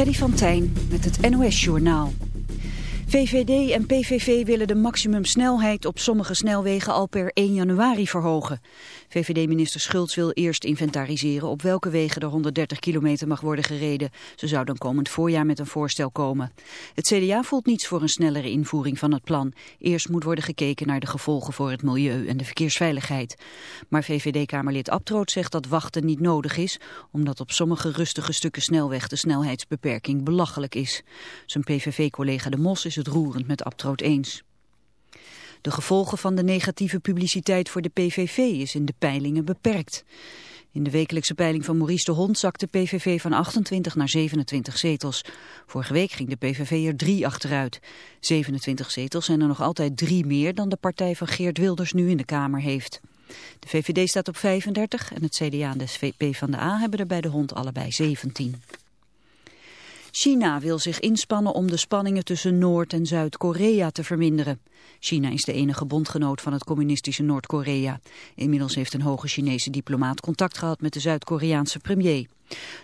Freddy van Tijn met het NOS-journaal. VVD en PVV willen de maximumsnelheid op sommige snelwegen al per 1 januari verhogen. VVD-minister Schultz wil eerst inventariseren op welke wegen er 130 kilometer mag worden gereden. Ze zou dan komend voorjaar met een voorstel komen. Het CDA voelt niets voor een snellere invoering van het plan. Eerst moet worden gekeken naar de gevolgen voor het milieu en de verkeersveiligheid. Maar VVD-kamerlid Abtroot zegt dat wachten niet nodig is, omdat op sommige rustige stukken snelweg de snelheidsbeperking belachelijk is. Zijn PVV-collega De Mos is het roerend met Abtroot eens. De gevolgen van de negatieve publiciteit voor de PVV is in de peilingen beperkt. In de wekelijkse peiling van Maurice de Hond zakte de PVV van 28 naar 27 zetels. Vorige week ging de PVV er drie achteruit. 27 zetels zijn er nog altijd drie meer dan de partij van Geert Wilders nu in de Kamer heeft. De VVD staat op 35 en het CDA en de VP van de A hebben er bij de Hond allebei 17. China wil zich inspannen om de spanningen tussen Noord- en Zuid-Korea te verminderen. China is de enige bondgenoot van het communistische Noord-Korea. Inmiddels heeft een hoge Chinese diplomaat contact gehad met de Zuid-Koreaanse premier.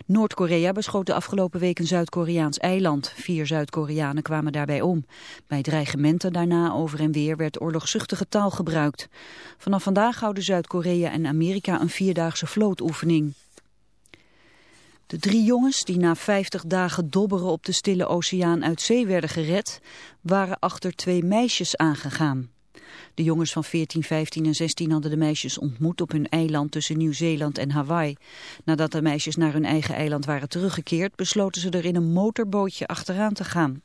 Noord-Korea beschoot de afgelopen week een Zuid-Koreaans eiland. Vier Zuid-Koreanen kwamen daarbij om. Bij dreigementen daarna over en weer werd oorlogzuchtige taal gebruikt. Vanaf vandaag houden Zuid-Korea en Amerika een vierdaagse vlootoefening. De drie jongens die na 50 dagen dobberen op de stille oceaan uit zee werden gered, waren achter twee meisjes aangegaan. De jongens van 14, 15 en 16 hadden de meisjes ontmoet op hun eiland tussen Nieuw-Zeeland en Hawaii. Nadat de meisjes naar hun eigen eiland waren teruggekeerd, besloten ze er in een motorbootje achteraan te gaan.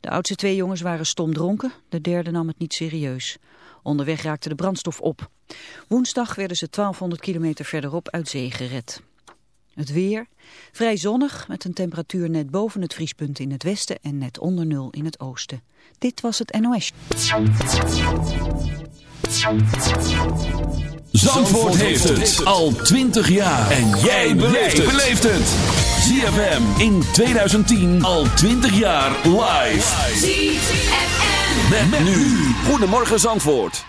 De oudste twee jongens waren stom dronken, de derde nam het niet serieus. Onderweg raakte de brandstof op. Woensdag werden ze 1200 kilometer verderop uit zee gered. Het weer, vrij zonnig met een temperatuur net boven het vriespunt in het westen en net onder nul in het oosten. Dit was het NOS. Zandvoort heeft het al 20 jaar en jij beleeft het. ZFM in 2010 al 20 jaar live. ZFM met nu. Goedemorgen Zandvoort.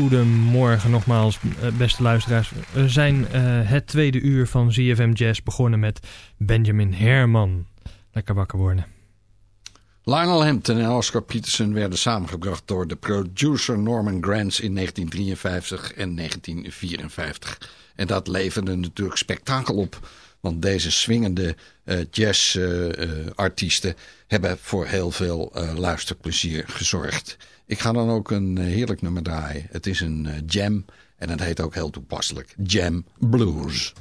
Goedemorgen nogmaals, eh, beste luisteraars. We zijn uh, het tweede uur van ZFM Jazz begonnen met Benjamin Herman. Lekker wakker worden. Lionel Hampton en Oscar Peterson werden samengebracht door de producer Norman Granz in 1953 en 1954. En dat leverde natuurlijk spektakel op. Want deze swingende uh, jazzartiesten hebben voor heel veel luisterplezier gezorgd. Ik ga dan ook een heerlijk nummer draaien. Het is een jam en het heet ook heel toepasselijk. Jam Blues.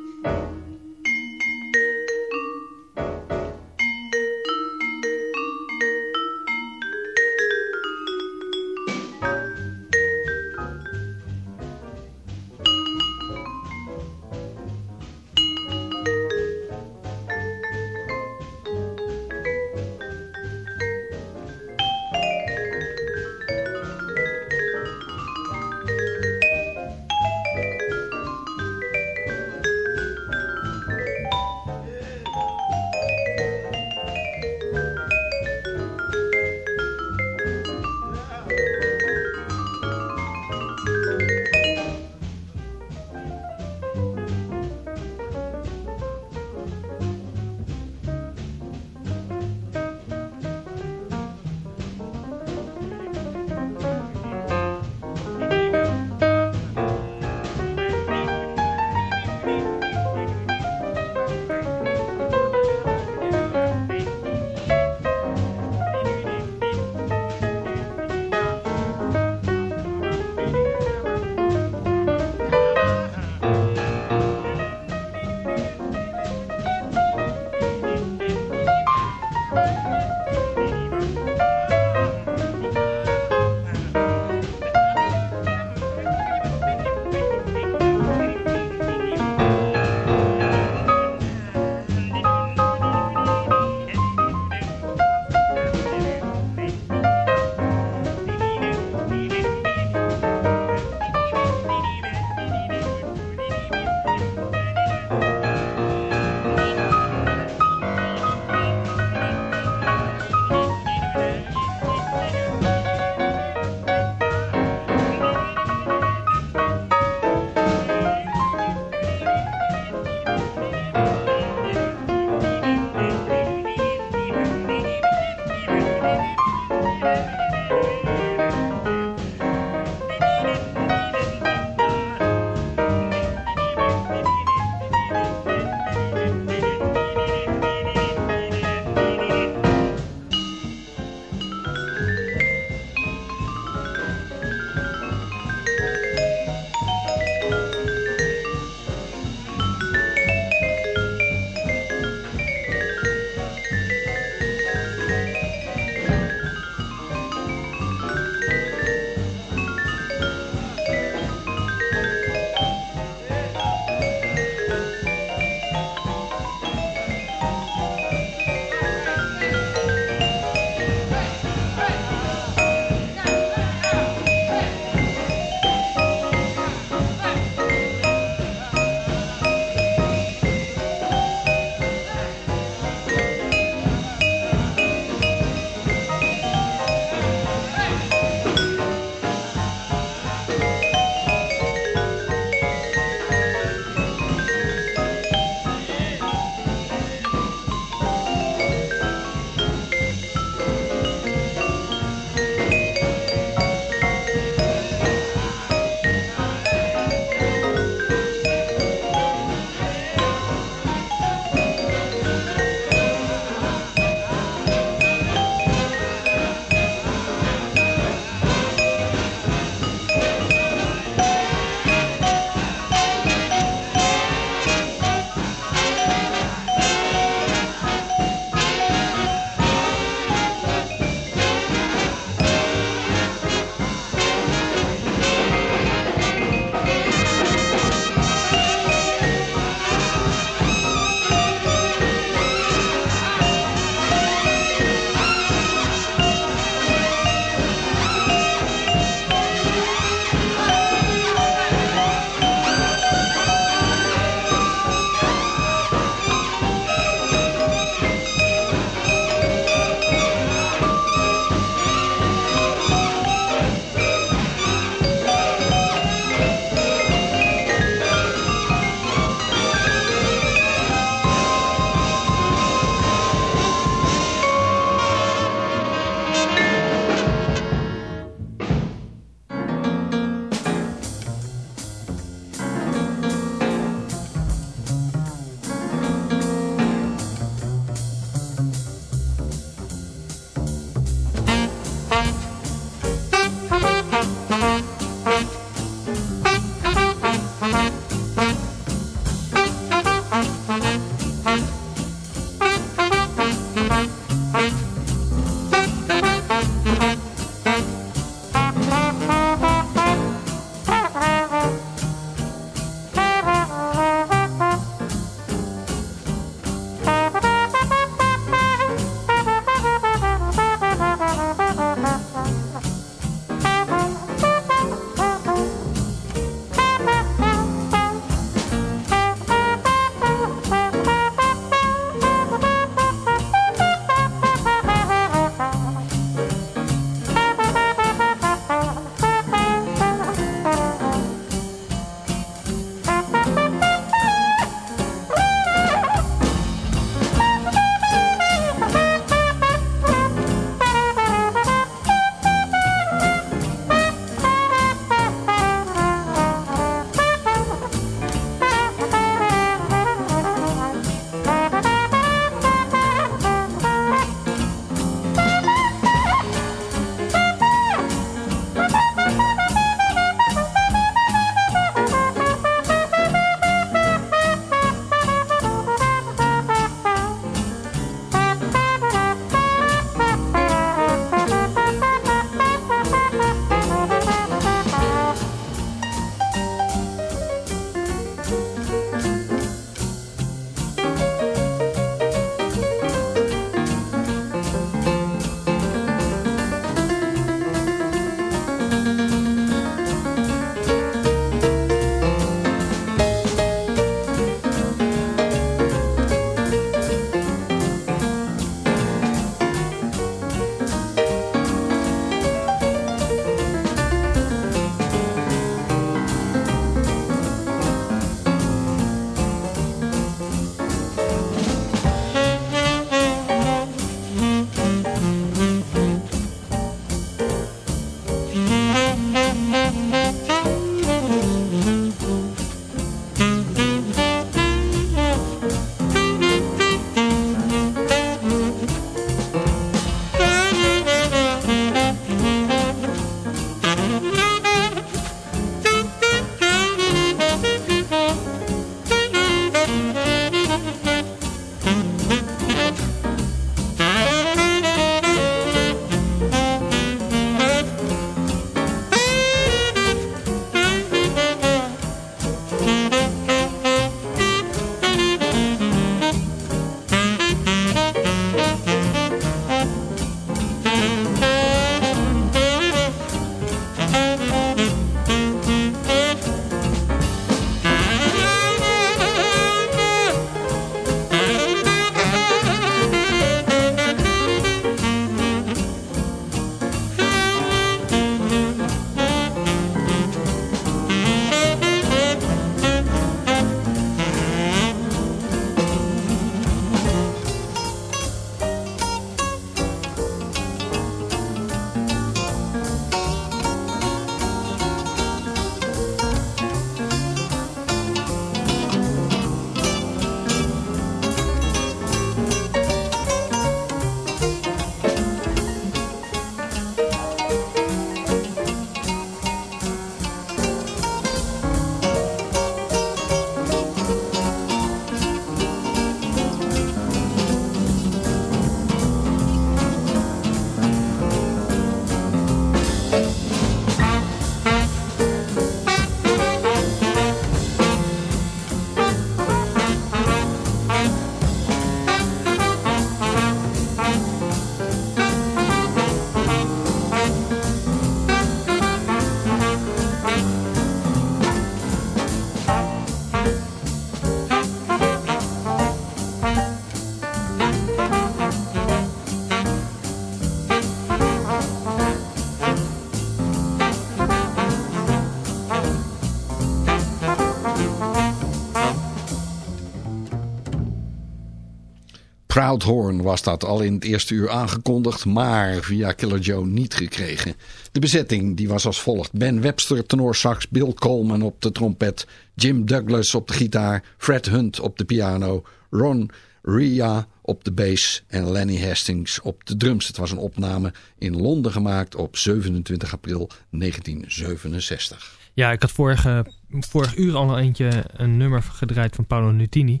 Proudhorn was dat al in het eerste uur aangekondigd, maar via Killer Joe niet gekregen. De bezetting die was als volgt. Ben Webster tenorsax, Bill Coleman op de trompet, Jim Douglas op de gitaar, Fred Hunt op de piano, Ron Ria op de bass en Lenny Hastings op de drums. Het was een opname in Londen gemaakt op 27 april 1967. Ja, ik had vorige, vorig uur al eentje een nummer gedraaid van Paolo Nutini.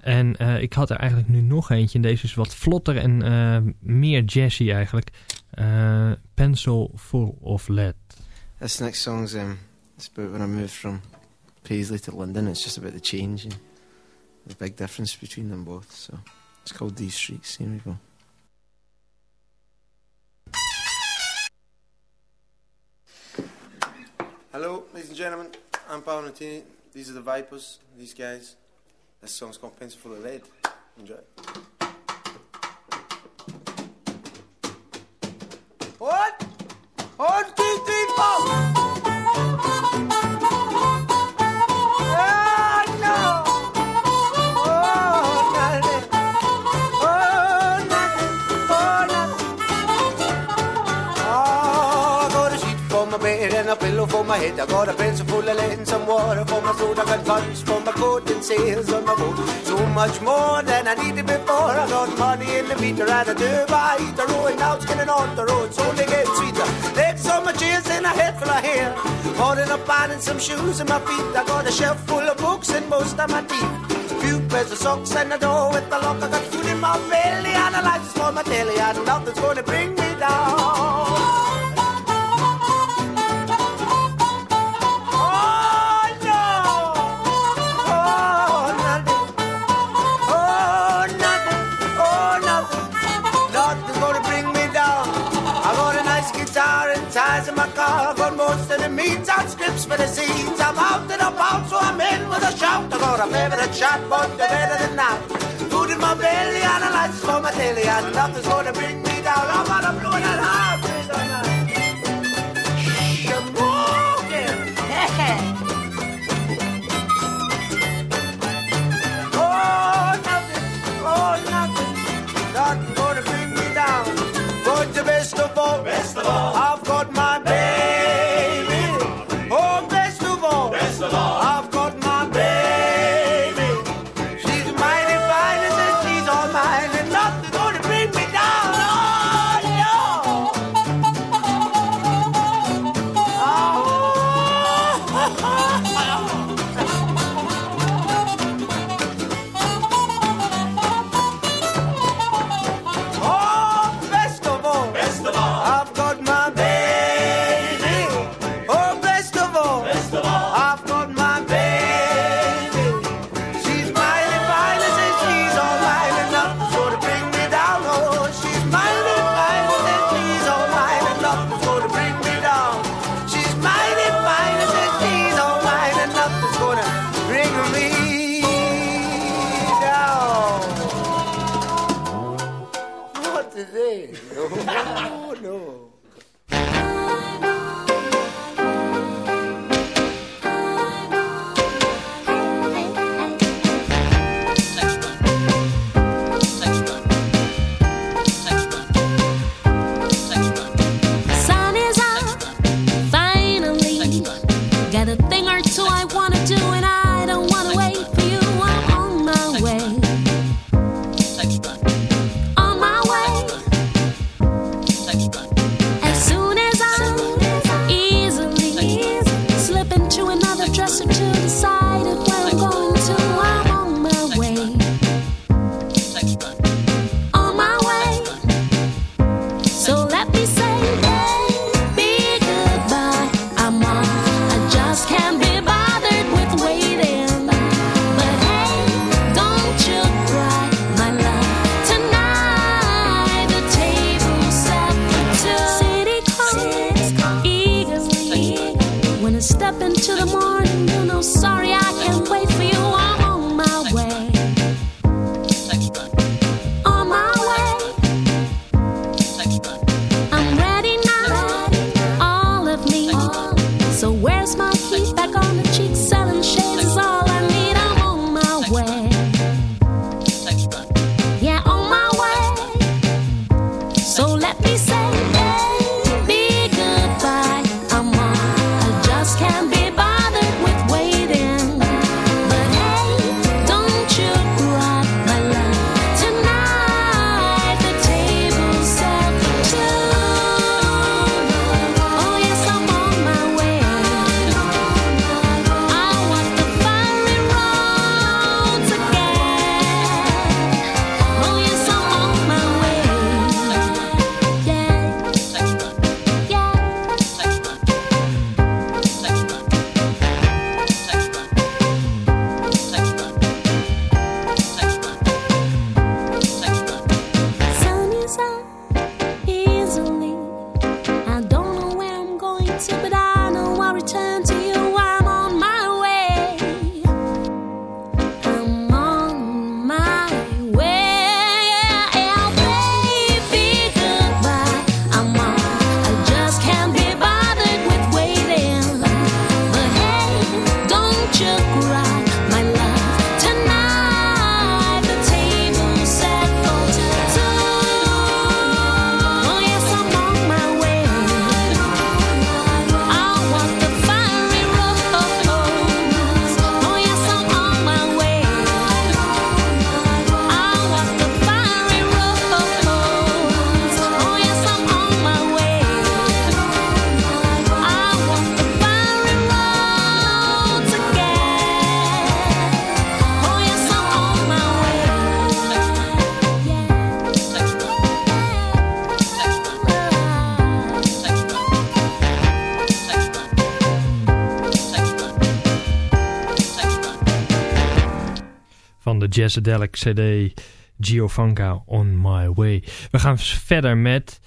En uh, ik had er eigenlijk nu nog eentje. En deze is wat vlotter en uh, meer jazzy eigenlijk. Uh, Pencil Full of Lead. This next song's um, it's about when I moved from Paisley to London. It's just about the change and the big difference between them both. So it's called These Streets. Here we go. Hello, ladies and gentlemen. I'm Paolo Nutini. These are the Vipers. These guys. This song's called Pencil Full of Lead. Enjoy. Pillow for my head. I got a pencil full of lead and some water for my throat. I got funds for my coat and sails on my boat. So much more than I needed before. I got money in the meter and a turbine eater. Now it's getting on the road, so they get sweeter. Legs on my chairs and a head full of hair. Holding a pan and some shoes in my feet. I got a shelf full of books and most of my teeth. Few pairs of socks and a door with a lock. I got food in my belly and a license for my telly. And nothing's gonna bring me down. The scenes. I'm out and about, so I'm in with a shout. I got a favorite chat, but they're better than that. Food in my belly and a lights for my telly, and nothing's gonna bring me down. I'm on a blue and half. Oh, nothing, oh, nothing, nothing gonna bring me down. But the best of all, best of all, I've got my To the morning. Jazzadelic CD Giovanka On My Way. We gaan verder met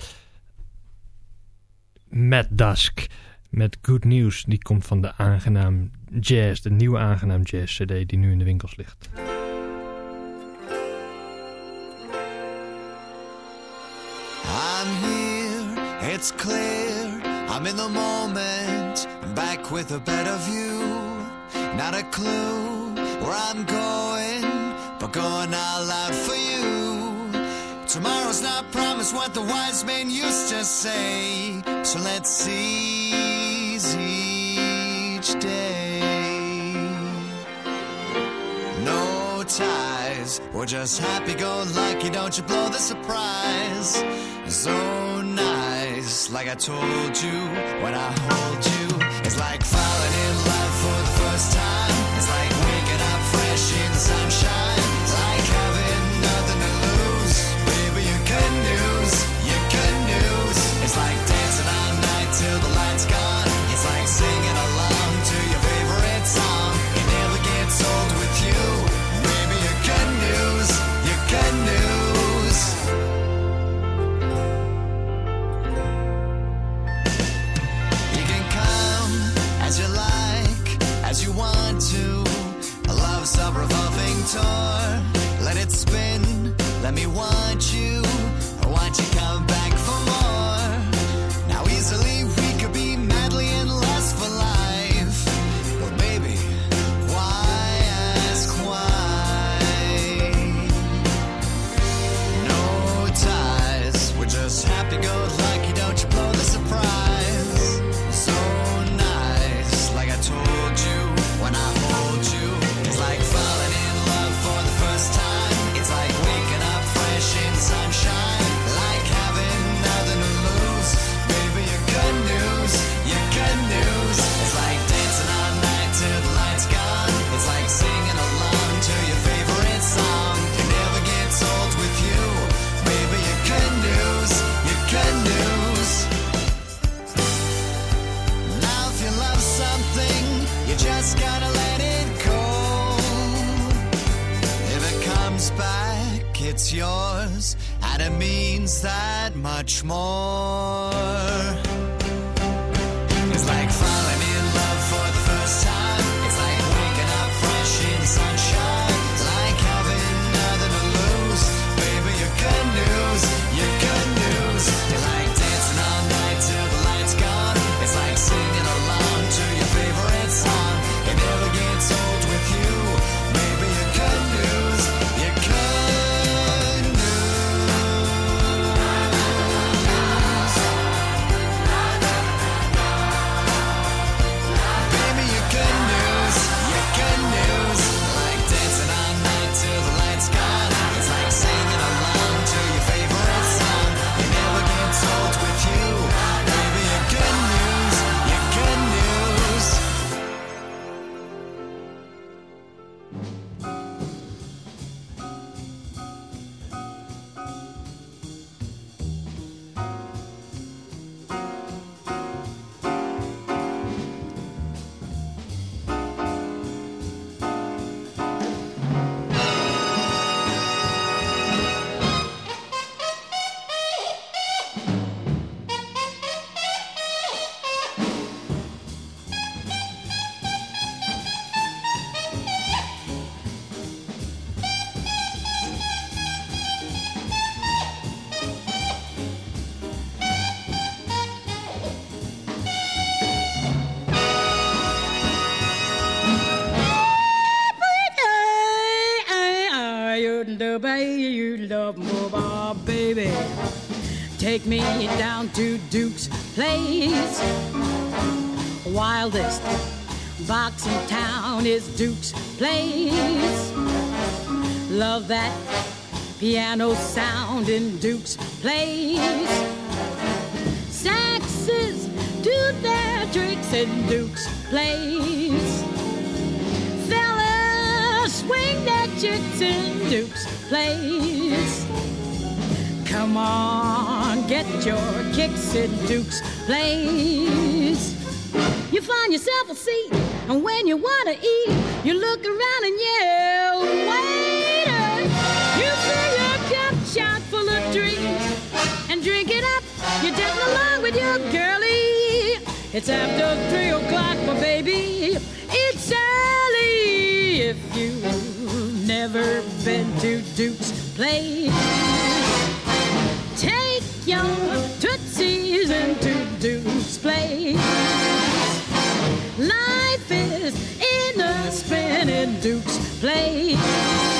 Matt Dusk met Good News. Die komt van de Aangenaam Jazz, de nieuwe Aangenaam Jazz CD die nu in de winkels ligt. I'm here, it's clear, I'm in the moment, back with a better view, not a clue where I'm going, going all out for you. Tomorrow's not promised what the wise men used to say, so let's seize each day. No ties, we're just happy go lucky, don't you blow the surprise. So nice, like I told you when I hold you. It's like falling in love for the first time. As you want to. Love's a revolving door. Let it spin. Let me want you. That much more. In town is Duke's place. Love that piano sound in Duke's place. Saxes do their tricks in Duke's place. Fellas swing their chicks in Duke's place. Come on, get your kicks in Duke's place. You find yourself a seat, and when you want to eat, you look around and yell, waiter! You fill your cup shot full of drinks and drink it up. You're dancing along with your girlie. It's after three o'clock, my baby. It's early if you've never been to Duke's Place. Take your tootsies into Duke's Place. Lieutenant Duke's place.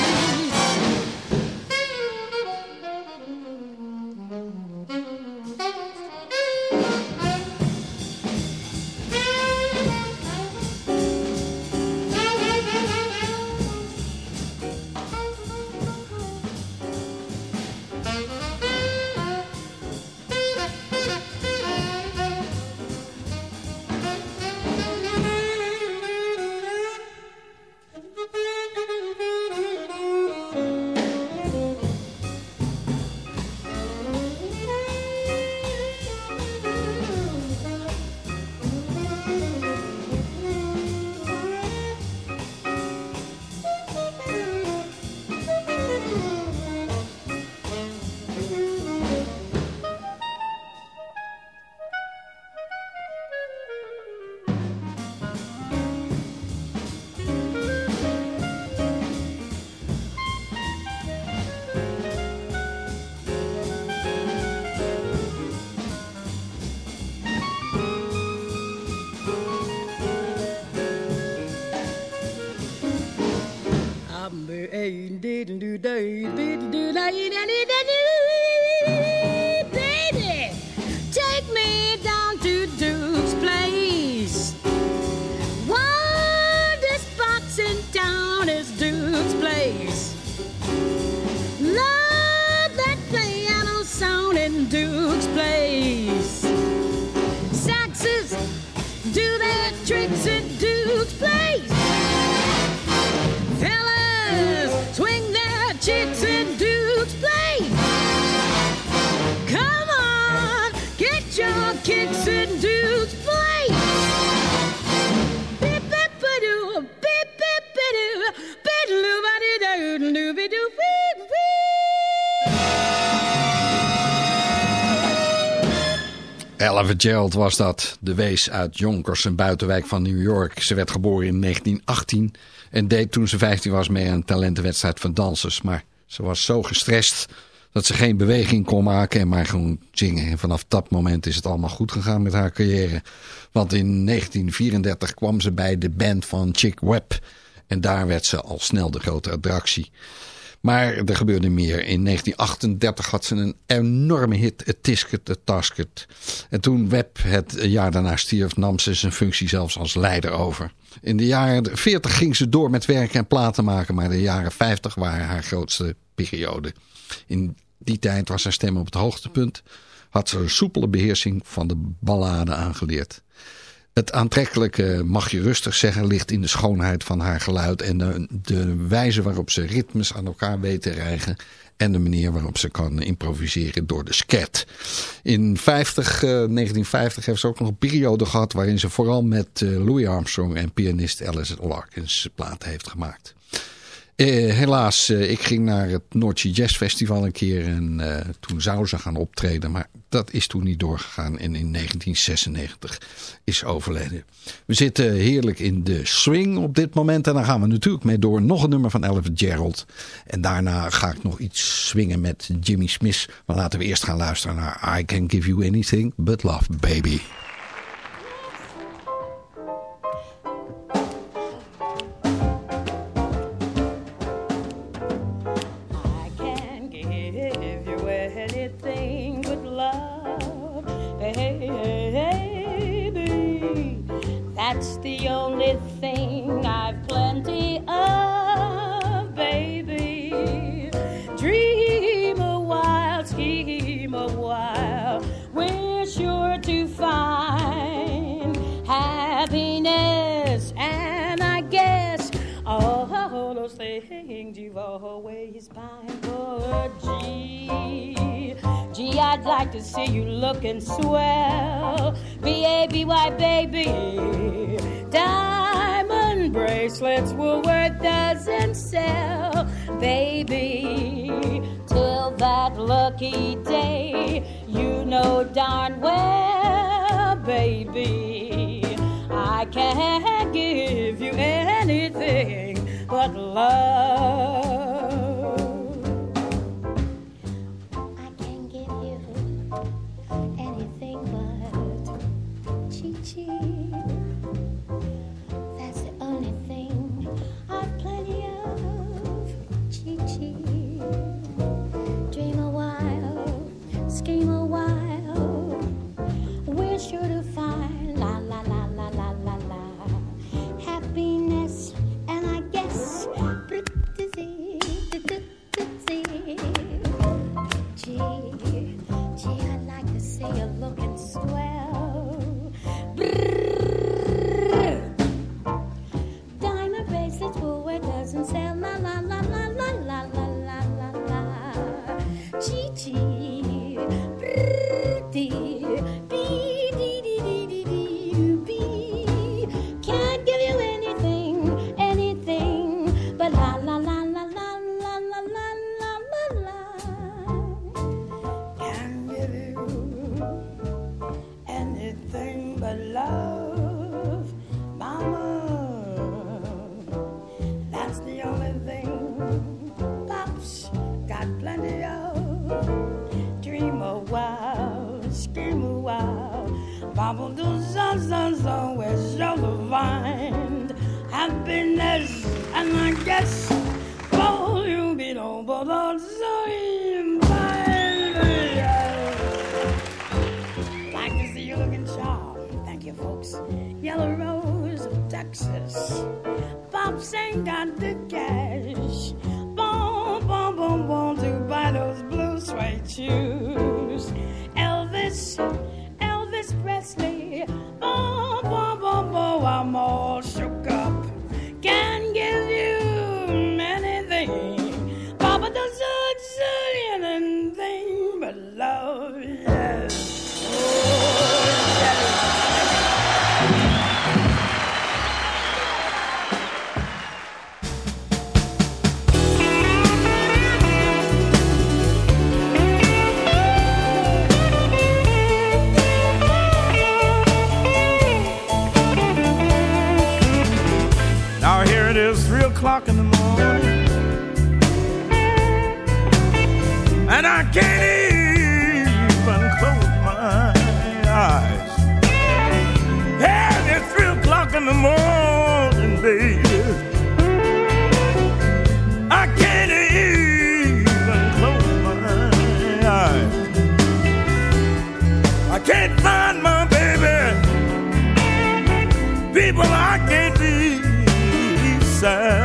Please. Gerald was dat, de wees uit Jonkers, een buitenwijk van New York. Ze werd geboren in 1918 en deed toen ze 15 was mee aan een talentenwedstrijd van dansers. Maar ze was zo gestrest dat ze geen beweging kon maken en maar gewoon zingen. En vanaf dat moment is het allemaal goed gegaan met haar carrière. Want in 1934 kwam ze bij de band van Chick Webb. En daar werd ze al snel de grote attractie. Maar er gebeurde meer. In 1938 had ze een enorme hit, het Tisket, het Tasket. En toen Webb het jaar daarna stierf, nam ze zijn functie zelfs als leider over. In de jaren 40 ging ze door met werken en platen maken, maar de jaren 50 waren haar grootste periode. In die tijd was haar stem op het hoogtepunt, had ze een soepele beheersing van de ballade aangeleerd. Het aantrekkelijke, mag je rustig zeggen, ligt in de schoonheid van haar geluid en de, wijze waarop ze ritmes aan elkaar weet te rijgen en de manier waarop ze kan improviseren door de scat. In 50, uh, 1950 heeft ze ook nog een periode gehad waarin ze vooral met uh, Louis Armstrong en pianist Alice Larkins platen heeft gemaakt. Uh, helaas, uh, ik ging naar het Noordse Jazz Festival een keer en uh, toen zou ze gaan optreden. Maar dat is toen niet doorgegaan en in 1996 is overleden. We zitten heerlijk in de swing op dit moment en dan gaan we natuurlijk mee door. Nog een nummer van Elvis Gerald. En daarna ga ik nog iets swingen met Jimmy Smith. Maar laten we eerst gaan luisteren naar I Can Give You Anything But Love Baby. o'clock in the morning, and I can't even close my eyes. Yeah, it's three o'clock in the morning, baby. I can't even close my eyes. I can't find my baby. People I can't be sad.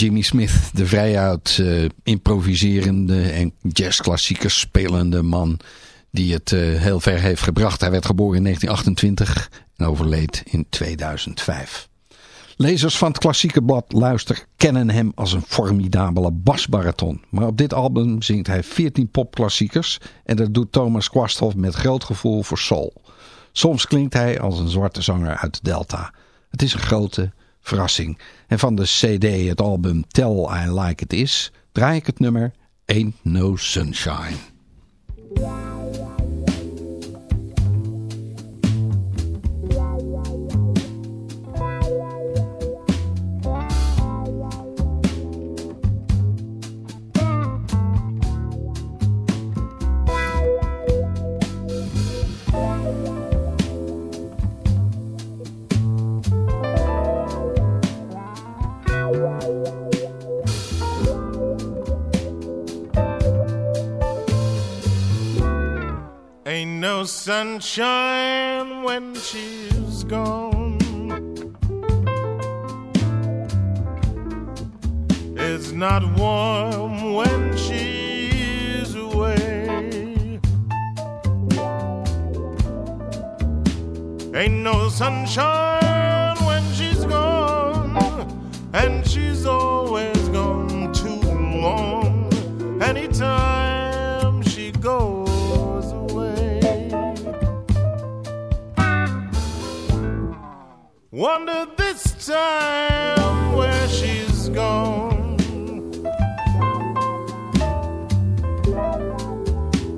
Jimmy Smith, de vrijuit uh, improviserende en jazzklassiekers spelende man die het uh, heel ver heeft gebracht. Hij werd geboren in 1928 en overleed in 2005. Lezers van het klassieke blad Luister kennen hem als een formidabele basbaraton. Maar op dit album zingt hij 14 popklassiekers en dat doet Thomas Kwasthoff met groot gevoel voor soul. Soms klinkt hij als een zwarte zanger uit de Delta. Het is een grote verrassing. En van de cd, het album Tell I Like It Is, draai ik het nummer Ain't No Sunshine. Sunshine when she's gone. It's not warm when she's away. Ain't no sunshine when she's gone, and she's always Wonder this time where she's gone.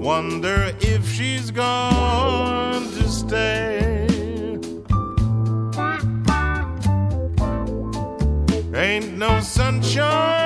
Wonder if she's gone to stay. Ain't no sunshine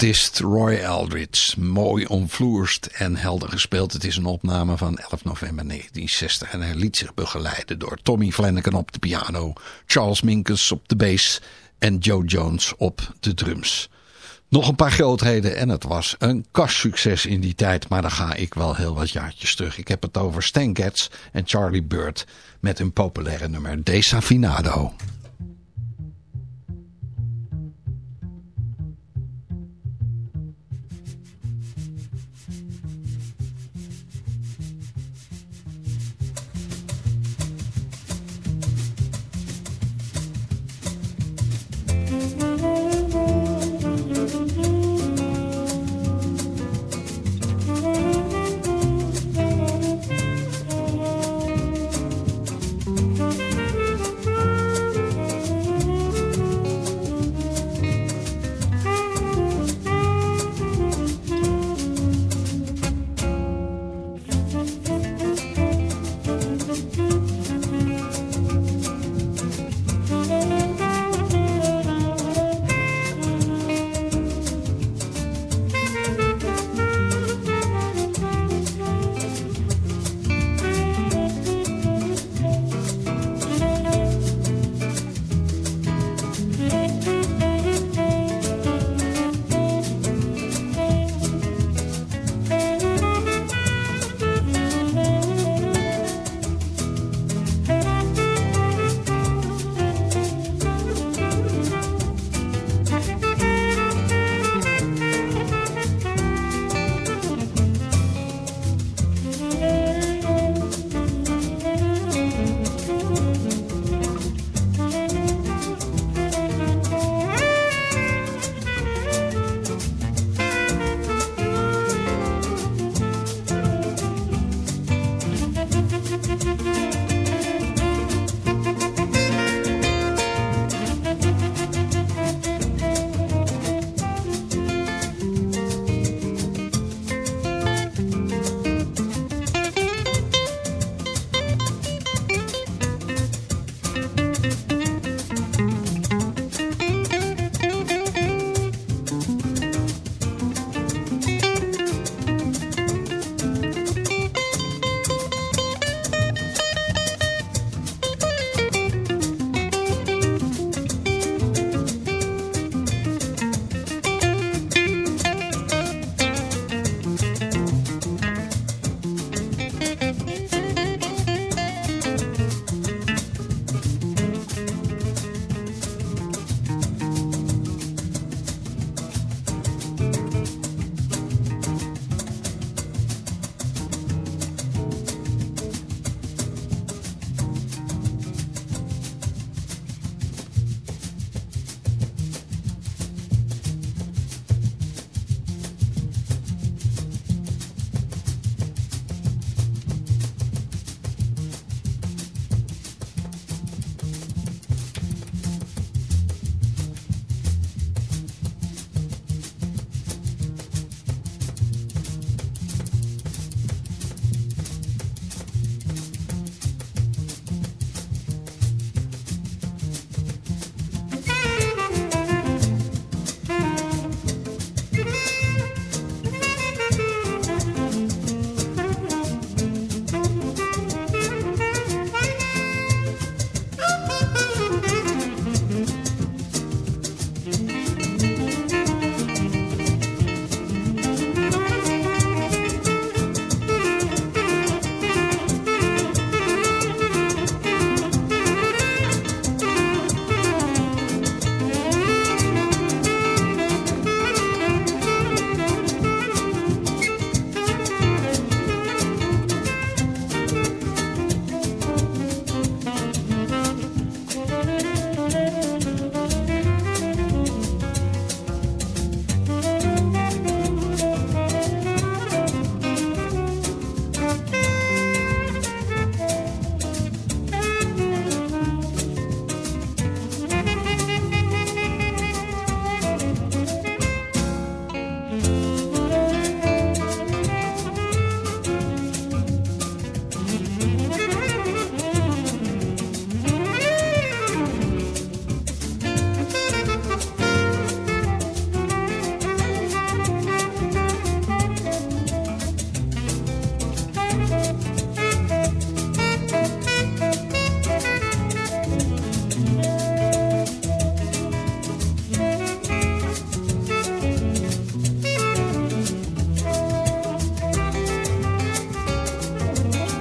trompetist Roy Eldridge. Mooi omvloerst en helder gespeeld. Het is een opname van 11 november 1960 en hij liet zich begeleiden door Tommy Flanagan op de piano, Charles Minkus op de bass en Joe Jones op de drums. Nog een paar grootheden en het was een kastsucces in die tijd, maar dan ga ik wel heel wat jaartjes terug. Ik heb het over Stan Getz en Charlie Bird met hun populaire nummer Desafinado.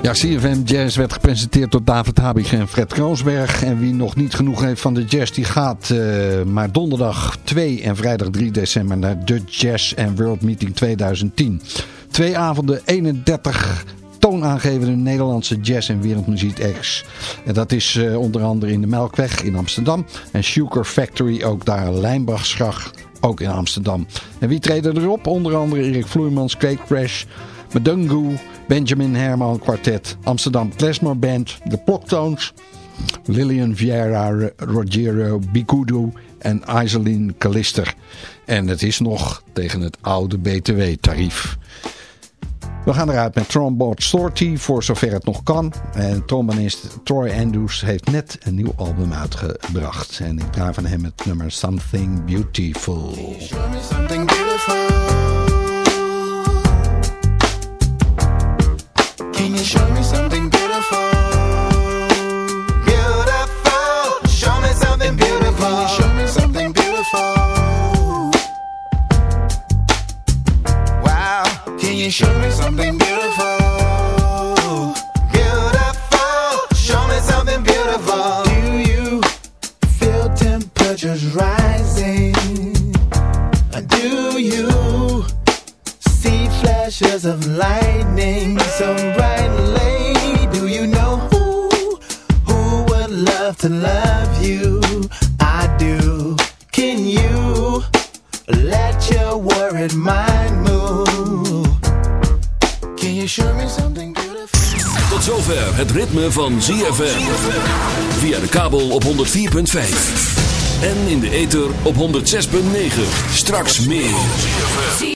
Ja, CFM Jazz werd gepresenteerd door David Habig en Fred Kroonsberg. En wie nog niet genoeg heeft van de jazz, die gaat uh, maar donderdag 2 en vrijdag 3 december naar de Jazz and World Meeting 2010. Twee avonden, 31 toonaangevende Nederlandse jazz- en wereldmuziek acts. En dat is uh, onder andere in de Melkweg in Amsterdam. En Sugar Factory ook daar, Lijnbachsgracht ook in Amsterdam. En wie treden erop? Onder andere Erik Vloeimans, Cake Crash, Madungu, Benjamin Herman Quartet, Amsterdam Klezmer Band, de Ploktones, Lillian Vieira, Rogero Bikudu en Iselin Kalister. En het is nog tegen het oude BTW-tarief. We gaan eruit met Trombone Storty, voor zover het nog kan. En trombonist Troy Andrews heeft net een nieuw album uitgebracht. En ik draai van hem het nummer something beautiful. Can you show me something beautiful? Beautiful. Show me something beautiful. Can you show me something beautiful? Wow. Can you show me something beautiful? Beautiful. Show me something beautiful. Do you feel temperatures rising? Flashes of lightning so brightly? Do you know who, who would love to love you? I do. Can you let your worried mind move? Can you show me something beautiful? Tot zover het ritme van ZFM. Via de kabel op 104.5. En in de ether op 106.9. Straks meer.